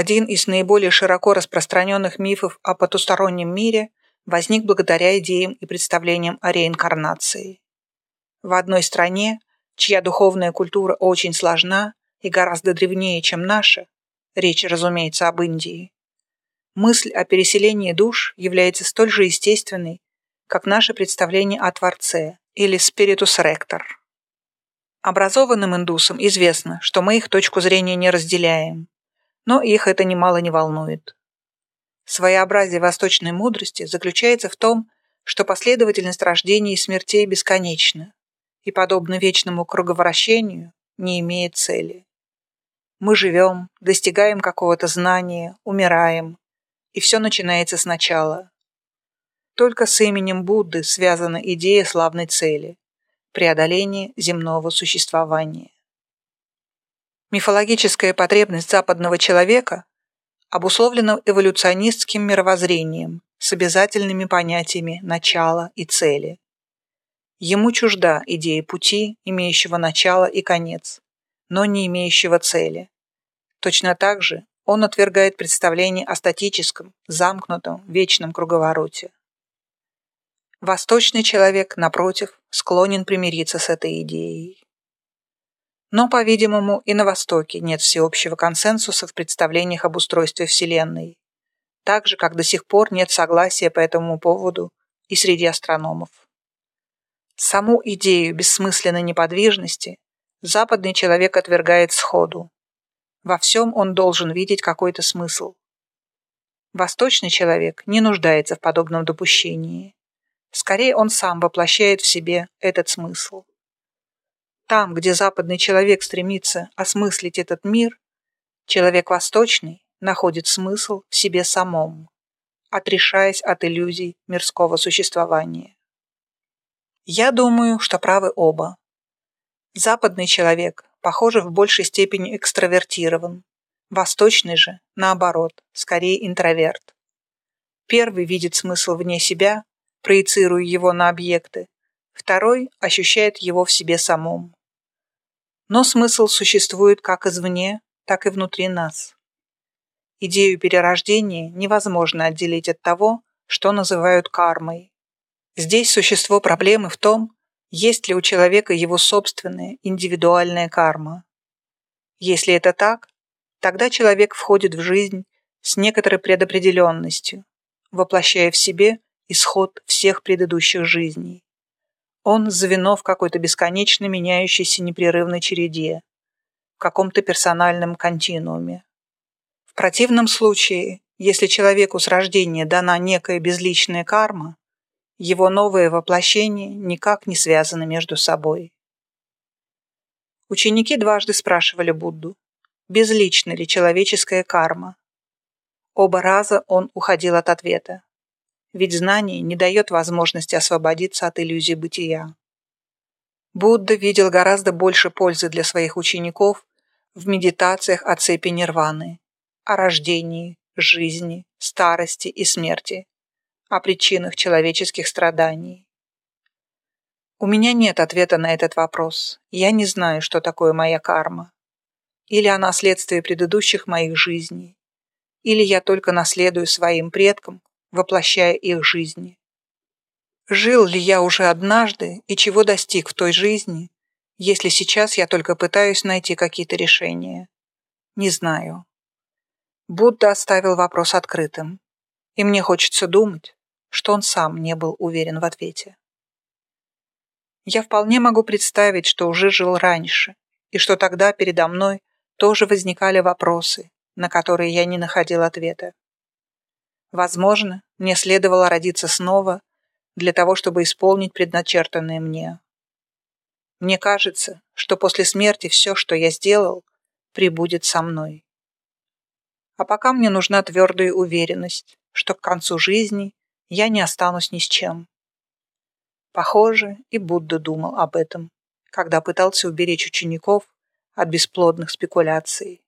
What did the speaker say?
Один из наиболее широко распространенных мифов о потустороннем мире возник благодаря идеям и представлениям о реинкарнации. В одной стране, чья духовная культура очень сложна и гораздо древнее, чем наша, речь, разумеется, об Индии, мысль о переселении душ является столь же естественной, как наше представление о Творце или Спиритус Ректор. Образованным индусам известно, что мы их точку зрения не разделяем, но их это немало не волнует. Своеобразие восточной мудрости заключается в том, что последовательность рождений и смертей бесконечна и, подобно вечному круговращению, не имеет цели. Мы живем, достигаем какого-то знания, умираем, и все начинается сначала. Только с именем Будды связана идея славной цели – преодоление земного существования. Мифологическая потребность западного человека обусловлена эволюционистским мировоззрением с обязательными понятиями начала и цели. Ему чужда идея пути, имеющего начало и конец, но не имеющего цели. Точно так же он отвергает представление о статическом, замкнутом, вечном круговороте. Восточный человек, напротив, склонен примириться с этой идеей. Но, по-видимому, и на Востоке нет всеобщего консенсуса в представлениях об устройстве Вселенной, так же, как до сих пор нет согласия по этому поводу и среди астрономов. Саму идею бессмысленной неподвижности западный человек отвергает сходу. Во всем он должен видеть какой-то смысл. Восточный человек не нуждается в подобном допущении. Скорее, он сам воплощает в себе этот смысл. Там, где западный человек стремится осмыслить этот мир, человек восточный находит смысл в себе самом, отрешаясь от иллюзий мирского существования. Я думаю, что правы оба. Западный человек, похоже, в большей степени экстравертирован, восточный же, наоборот, скорее интроверт. Первый видит смысл вне себя, проецируя его на объекты, второй ощущает его в себе самом. Но смысл существует как извне, так и внутри нас. Идею перерождения невозможно отделить от того, что называют кармой. Здесь существо проблемы в том, есть ли у человека его собственная индивидуальная карма. Если это так, тогда человек входит в жизнь с некоторой предопределенностью, воплощая в себе исход всех предыдущих жизней. Он звено в какой-то бесконечно меняющейся непрерывной череде, в каком-то персональном континууме. В противном случае, если человеку с рождения дана некая безличная карма, его новое воплощение никак не связано между собой. Ученики дважды спрашивали Будду, безлична ли человеческая карма. Оба раза он уходил от ответа ведь знание не дает возможности освободиться от иллюзии бытия. Будда видел гораздо больше пользы для своих учеников в медитациях о цепи нирваны, о рождении, жизни, старости и смерти, о причинах человеческих страданий. У меня нет ответа на этот вопрос. Я не знаю, что такое моя карма. Или она следствие предыдущих моих жизней, или я только наследую своим предкам воплощая их жизни. Жил ли я уже однажды и чего достиг в той жизни, если сейчас я только пытаюсь найти какие-то решения? Не знаю. Будда оставил вопрос открытым, и мне хочется думать, что он сам не был уверен в ответе. Я вполне могу представить, что уже жил раньше, и что тогда передо мной тоже возникали вопросы, на которые я не находил ответа. Возможно, мне следовало родиться снова для того, чтобы исполнить предначертанное мне. Мне кажется, что после смерти все, что я сделал, прибудет со мной. А пока мне нужна твердая уверенность, что к концу жизни я не останусь ни с чем. Похоже, и Будда думал об этом, когда пытался уберечь учеников от бесплодных спекуляций.